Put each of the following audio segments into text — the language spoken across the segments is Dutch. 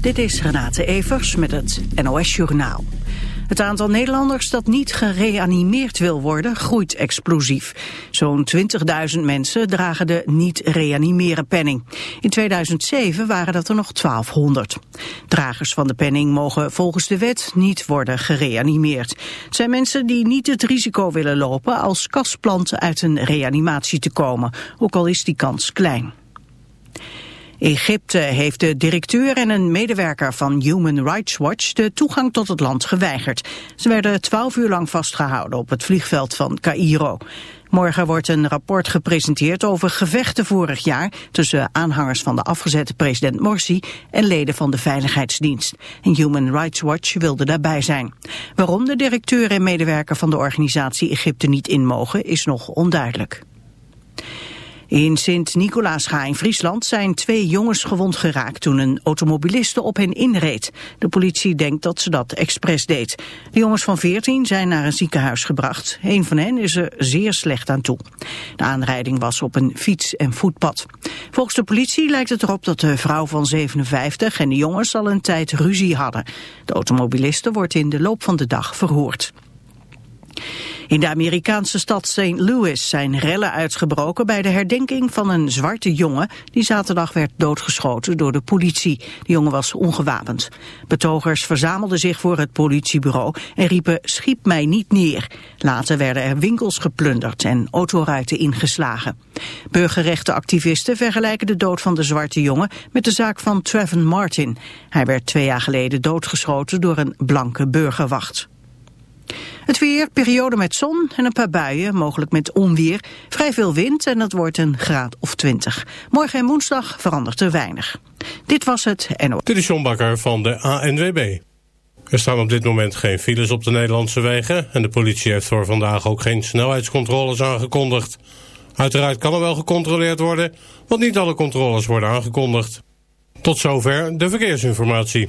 Dit is Renate Evers met het NOS Journaal. Het aantal Nederlanders dat niet gereanimeerd wil worden groeit explosief. Zo'n 20.000 mensen dragen de niet reanimeren penning. In 2007 waren dat er nog 1200. Dragers van de penning mogen volgens de wet niet worden gereanimeerd. Het zijn mensen die niet het risico willen lopen als kastplanten uit een reanimatie te komen, ook al is die kans klein. Egypte heeft de directeur en een medewerker van Human Rights Watch de toegang tot het land geweigerd. Ze werden twaalf uur lang vastgehouden op het vliegveld van Cairo. Morgen wordt een rapport gepresenteerd over gevechten vorig jaar tussen aanhangers van de afgezette president Morsi en leden van de Veiligheidsdienst. En Human Rights Watch wilde daarbij zijn. Waarom de directeur en medewerker van de organisatie Egypte niet in mogen is nog onduidelijk. In Sint-Nicolaasga in Friesland zijn twee jongens gewond geraakt toen een automobiliste op hen inreed. De politie denkt dat ze dat expres deed. De jongens van 14 zijn naar een ziekenhuis gebracht. Een van hen is er zeer slecht aan toe. De aanrijding was op een fiets- en voetpad. Volgens de politie lijkt het erop dat de vrouw van 57 en de jongens al een tijd ruzie hadden. De automobiliste wordt in de loop van de dag verhoord. In de Amerikaanse stad St. Louis zijn rellen uitgebroken bij de herdenking van een zwarte jongen die zaterdag werd doodgeschoten door de politie. De jongen was ongewapend. Betogers verzamelden zich voor het politiebureau en riepen schiet mij niet neer. Later werden er winkels geplunderd en autoruiten ingeslagen. Burgerrechtenactivisten vergelijken de dood van de zwarte jongen met de zaak van Trevin Martin. Hij werd twee jaar geleden doodgeschoten door een blanke burgerwacht. Het weer, periode met zon en een paar buien, mogelijk met onweer. Vrij veel wind en het wordt een graad of 20. Morgen en woensdag verandert er weinig. Dit was het NO. Dit is John Bakker van de ANWB. Er staan op dit moment geen files op de Nederlandse wegen... en de politie heeft voor vandaag ook geen snelheidscontroles aangekondigd. Uiteraard kan er wel gecontroleerd worden, want niet alle controles worden aangekondigd. Tot zover de verkeersinformatie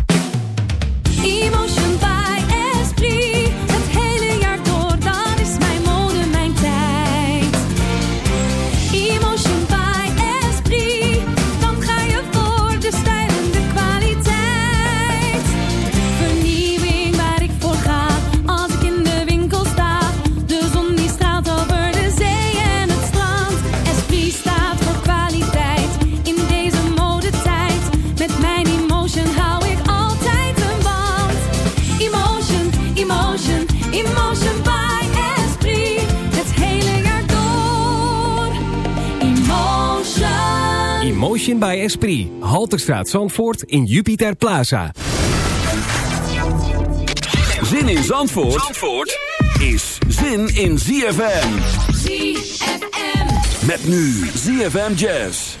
Motion by Esprit. Halterstraat Zandvoort in Jupiter Plaza. Zin in Zandvoort, Zandvoort is zin in ZFM. ZFM. Met nu ZFM Jazz.